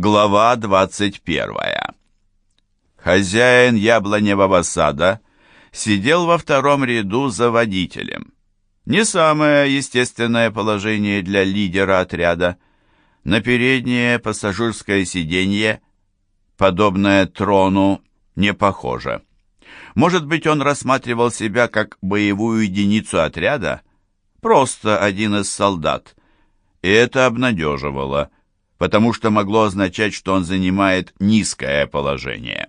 Глава 21. Хозяин яблоневого сада сидел во втором ряду за водителем. Не самое естественное положение для лидера отряда. На переднее пассажирское сиденье, подобное трону, не похоже. Может быть, он рассматривал себя как боевую единицу отряда, просто один из солдат. И это обнадеживало – потому что могло означать, что он занимает низкое положение.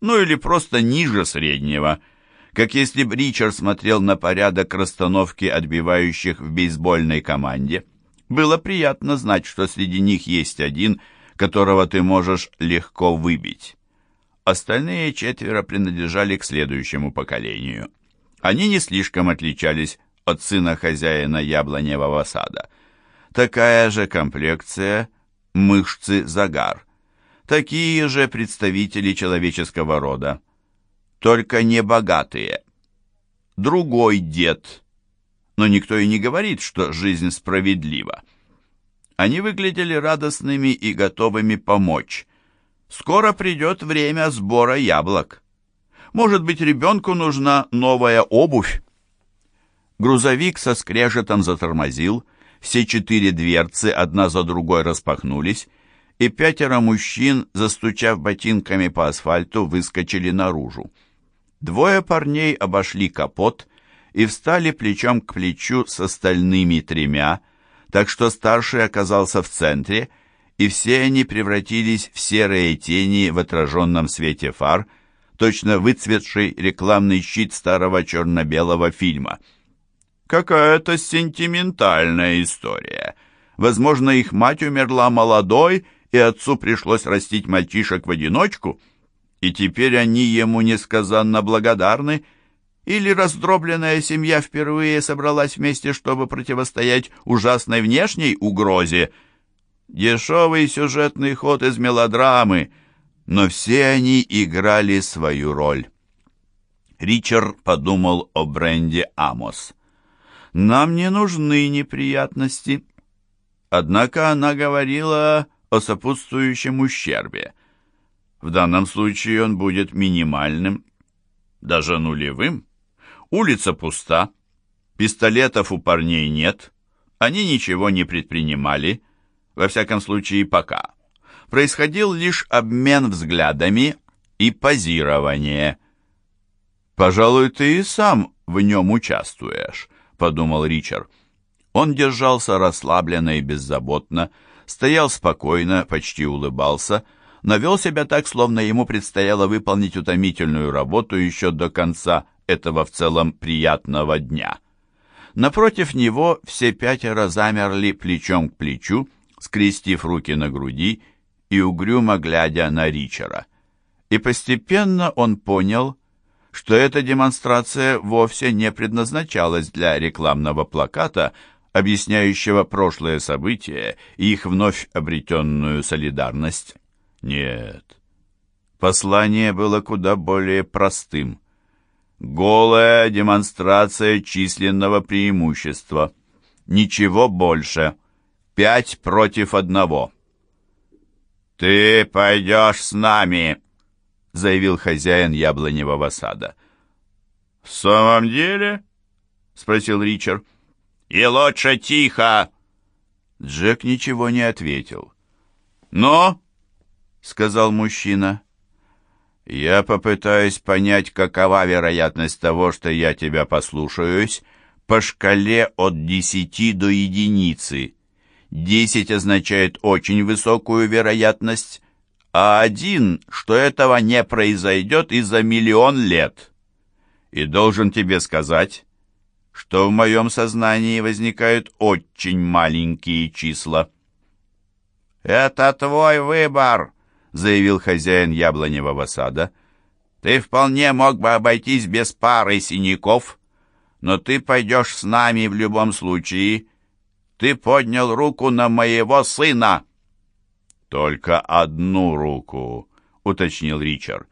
Ну или просто ниже среднего, как если бы Ричард смотрел на порядок расстановки отбивающих в бейсбольной команде. Было приятно знать, что среди них есть один, которого ты можешь легко выбить. Остальные четверо принадлежали к следующему поколению. Они не слишком отличались от сына хозяина яблоневого сада. Такая же комплекция – мышцы, загар. Такие же представители человеческого рода, только не богатые. Другой дед, но никто и не говорит, что жизнь справедлива. Они выглядели радостными и готовыми помочь. Скоро придет время сбора яблок. Может быть, ребенку нужна новая обувь? Грузовик со скрежетом затормозил, все четыре дверцы одна за другой распахнулись, и пятеро мужчин, застучав ботинками по асфальту, выскочили наружу. Двое парней обошли капот и встали плечом к плечу с остальными тремя, так что старший оказался в центре, и все они превратились в серые тени в отраженном свете фар, точно выцветший рекламный щит старого черно-белого фильма — Какая-то сентиментальная история. Возможно, их мать умерла молодой, и отцу пришлось растить мальчишек в одиночку, и теперь они ему несказанно благодарны, или раздробленная семья впервые собралась вместе, чтобы противостоять ужасной внешней угрозе. Дешевый сюжетный ход из мелодрамы, но все они играли свою роль. Ричард подумал о бренде «Амос». Нам не нужны неприятности. Однако она говорила о сопутствующем ущербе. В данном случае он будет минимальным, даже нулевым. Улица пуста, пистолетов у парней нет, они ничего не предпринимали, во всяком случае пока. Происходил лишь обмен взглядами и позирование. «Пожалуй, ты и сам в нем участвуешь», — подумал Ричард. Он держался расслабленно и беззаботно, стоял спокойно, почти улыбался, но вел себя так, словно ему предстояло выполнить утомительную работу еще до конца этого в целом приятного дня. Напротив него все пятеро замерли плечом к плечу, скрестив руки на груди и угрюмо глядя на Ричера. И постепенно он понял, что эта демонстрация вовсе не предназначалась для рекламного плаката, объясняющего прошлое событие и их вновь обретенную солидарность. Нет, послание было куда более простым. Голая демонстрация численного преимущества. Ничего больше. Пять против одного. «Ты пойдешь с нами!» Заявил хозяин яблоневого сада. «В самом деле?» — спросил Ричард. «И лучше тихо!» Джек ничего не ответил. «Но?» — сказал мужчина. «Я попытаюсь понять, какова вероятность того, что я тебя послушаюсь, по шкале от десяти до единицы. Десять означает очень высокую вероятность, а один, что этого не произойдет и за миллион лет. И должен тебе сказать, что в моем сознании возникают очень маленькие числа. «Это твой выбор», — заявил хозяин яблоневого сада. «Ты вполне мог бы обойтись без пары синяков, но ты пойдешь с нами в любом случае. Ты поднял руку на моего сына». «Только одну руку», — уточнил Ричард.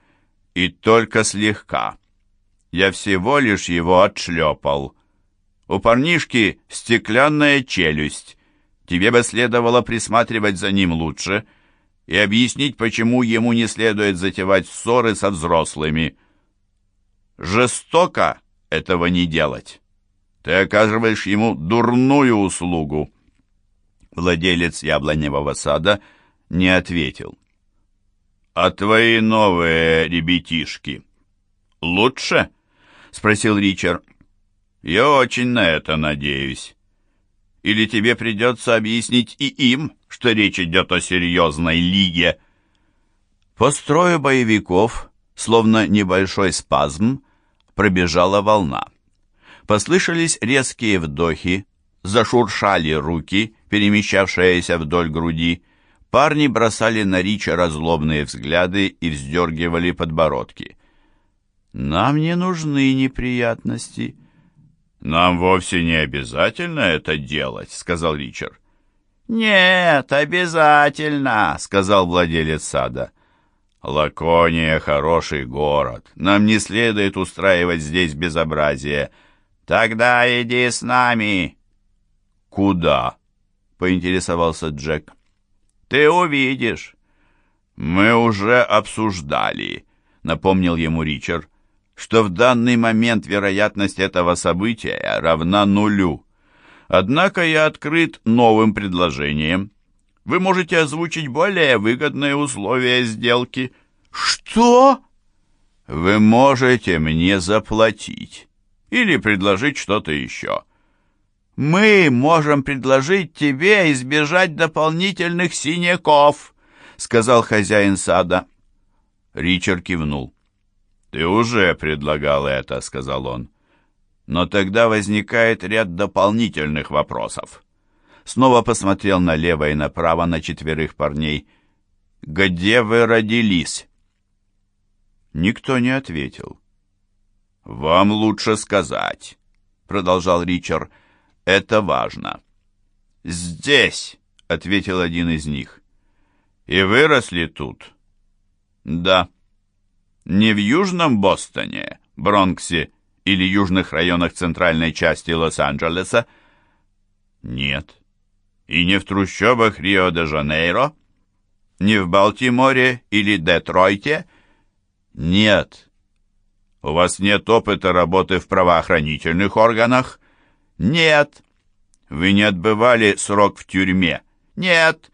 «И только слегка. Я всего лишь его отшлепал. У парнишки стеклянная челюсть. Тебе бы следовало присматривать за ним лучше. и объяснить, почему ему не следует затевать ссоры со взрослыми. Жестоко этого не делать. Ты оказываешь ему дурную услугу. Владелец яблоневого сада не ответил. «А твои новые ребятишки лучше?» — спросил Ричард. «Я очень на это надеюсь. Или тебе придется объяснить и им, что речь идет о серьезной лиге?» По строю боевиков, словно небольшой спазм, пробежала волна. Послышались резкие вдохи, зашуршали руки, перемещавшиеся вдоль груди. Парни бросали на Рича разлобные взгляды и вздергивали подбородки. «Нам не нужны неприятности». «Нам вовсе не обязательно это делать», — сказал Ричард. «Нет, обязательно», — сказал владелец сада. «Лакония — хороший город. Нам не следует устраивать здесь безобразие. Тогда иди с нами». «Куда?» — поинтересовался Джек. «Ты увидишь». «Мы уже обсуждали», — напомнил ему Ричард, «что в данный момент вероятность этого события равна нулю. Однако я открыт новым предложением» вы можете озвучить более выгодные условия сделки». «Что?» «Вы можете мне заплатить или предложить что-то еще». «Мы можем предложить тебе избежать дополнительных синяков», — сказал хозяин сада. Ричард кивнул. «Ты уже предлагал это», — сказал он. «Но тогда возникает ряд дополнительных вопросов снова посмотрел налево и направо на четверых парней. «Где вы родились?» Никто не ответил. «Вам лучше сказать», — продолжал Ричард. «Это важно». «Здесь», — ответил один из них. «И выросли тут?» «Да». «Не в Южном Бостоне, Бронксе или южных районах центральной части Лос-Анджелеса?» «Нет». И не в трущобах Рио-де-Жанейро? Не в Балтиморе или Детройте? Нет. У вас нет опыта работы в правоохранительных органах? Нет. Вы не отбывали срок в тюрьме? Нет.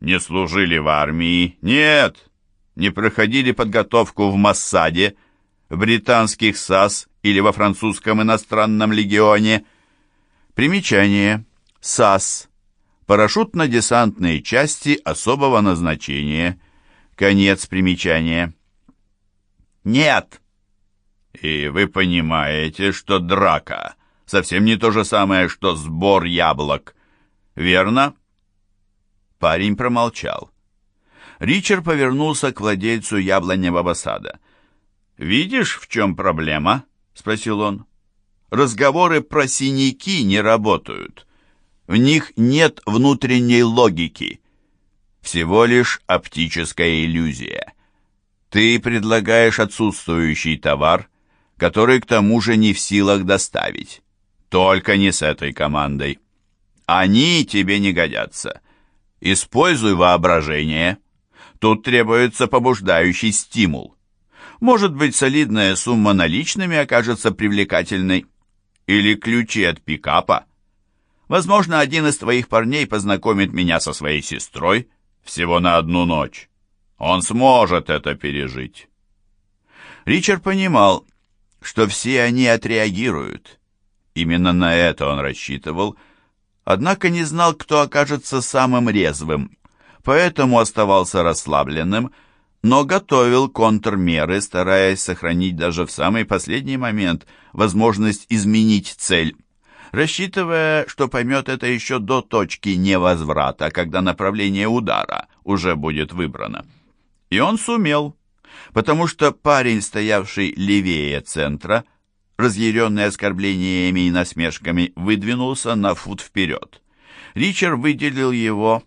Не служили в армии? Нет. Не проходили подготовку в Массаде, в британских САС или во французском иностранном легионе? Примечание. САС парашютно-десантные части особого назначения. Конец примечания. Нет. И вы понимаете, что драка совсем не то же самое, что сбор яблок. Верно? Парень промолчал. Ричард повернулся к владельцу яблоневого сада. «Видишь, в чем проблема?» — спросил он. «Разговоры про синяки не работают. В них нет внутренней логики. Всего лишь оптическая иллюзия. Ты предлагаешь отсутствующий товар, который к тому же не в силах доставить. Только не с этой командой. Они тебе не годятся. Используй воображение. Тут требуется побуждающий стимул. Может быть, солидная сумма наличными окажется привлекательной. Или ключи от пикапа. Возможно, один из твоих парней познакомит меня со своей сестрой всего на одну ночь. Он сможет это пережить. Ричард понимал, что все они отреагируют. Именно на это он рассчитывал, однако не знал, кто окажется самым резвым, поэтому оставался расслабленным, но готовил контрмеры, стараясь сохранить даже в самый последний момент возможность изменить цель рассчитывая, что поймет это еще до точки невозврата, когда направление удара уже будет выбрано. И он сумел, потому что парень, стоявший левее центра, разъяренный оскорблениями и насмешками, выдвинулся на фут вперед. Ричард выделил его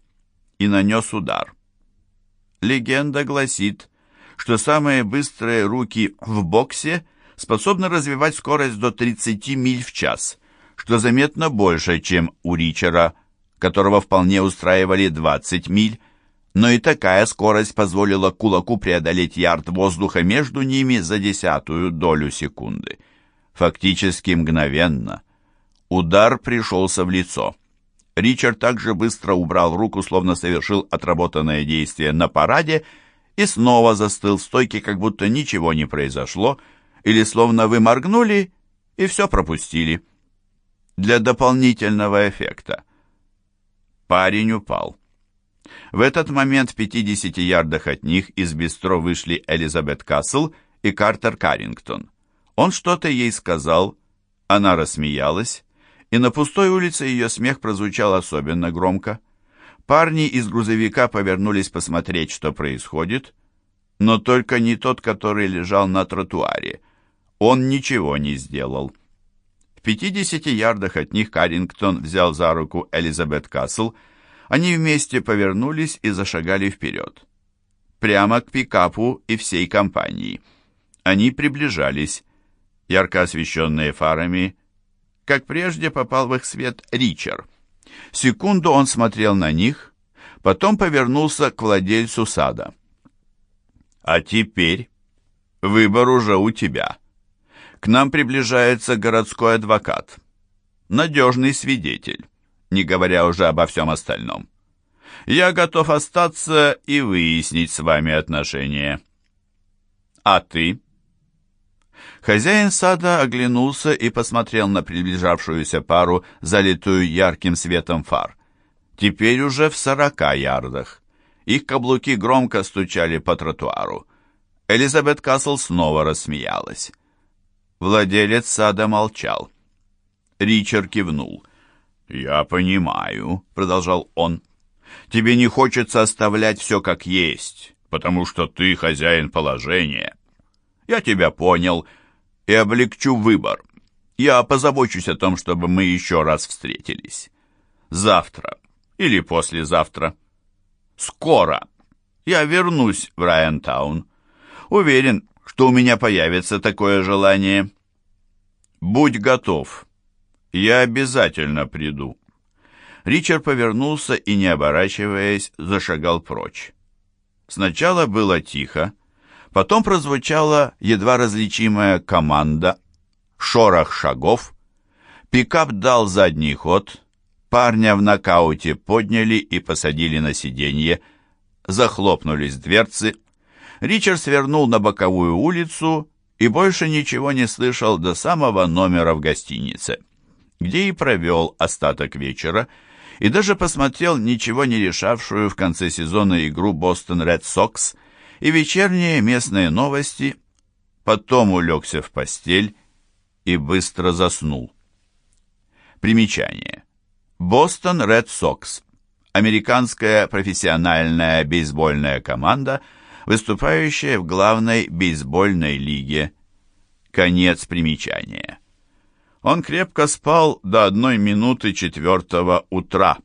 и нанес удар. Легенда гласит, что самые быстрые руки в боксе способны развивать скорость до 30 миль в час – что заметно больше, чем у Ричера, которого вполне устраивали 20 миль, но и такая скорость позволила кулаку преодолеть ярд воздуха между ними за десятую долю секунды. Фактически мгновенно. Удар пришелся в лицо. Ричард также быстро убрал руку, словно совершил отработанное действие на параде, и снова застыл в стойке, как будто ничего не произошло, или словно вы моргнули и все пропустили. Для дополнительного эффекта. Парень упал. В этот момент в 50 ярдах от них из бистро вышли Элизабет Касл и Картер Каррингтон. Он что-то ей сказал, она рассмеялась, и на пустой улице ее смех прозвучал особенно громко. Парни из грузовика повернулись посмотреть, что происходит, но только не тот, который лежал на тротуаре. Он ничего не сделал. В 50 ярдах от них Каррингтон взял за руку Элизабет Касл, они вместе повернулись и зашагали вперед. Прямо к пикапу и всей компании. Они приближались, ярко освещенные фарами, как прежде попал в их свет Ричард. Секунду он смотрел на них, потом повернулся к владельцу сада. «А теперь выбор уже у тебя. К нам приближается городской адвокат, надежный свидетель, не говоря уже обо всем остальном. Я готов остаться и выяснить с вами отношения. А ты?» Хозяин сада оглянулся и посмотрел на приближавшуюся пару, залитую ярким светом фар. Теперь уже в сорока ярдах. Их каблуки громко стучали по тротуару. Элизабет Касл снова рассмеялась. Владелец сада молчал. Ричард кивнул. «Я понимаю», — продолжал он. «Тебе не хочется оставлять все как есть, потому что ты хозяин положения. Я тебя понял и облегчу выбор. Я позабочусь о том, чтобы мы еще раз встретились. Завтра или послезавтра. Скоро я вернусь в Райантаун. Уверен, что у меня появится такое желание. Будь готов. Я обязательно приду. Ричард повернулся и, не оборачиваясь, зашагал прочь. Сначала было тихо, Потом прозвучала едва различимая команда, шорох шагов, пикап дал задний ход, парня в нокауте подняли и посадили на сиденье, захлопнулись дверцы. Ричард свернул на боковую улицу и больше ничего не слышал до самого номера в гостинице, где и провел остаток вечера, и даже посмотрел ничего не решавшую в конце сезона игру «Бостон Ред Сокс», и вечерние местные новости, потом улегся в постель и быстро заснул. Примечание. Бостон Ред Сокс. Американская профессиональная бейсбольная команда, выступающая в главной бейсбольной лиге. Конец примечания. Он крепко спал до одной минуты четвертого утра.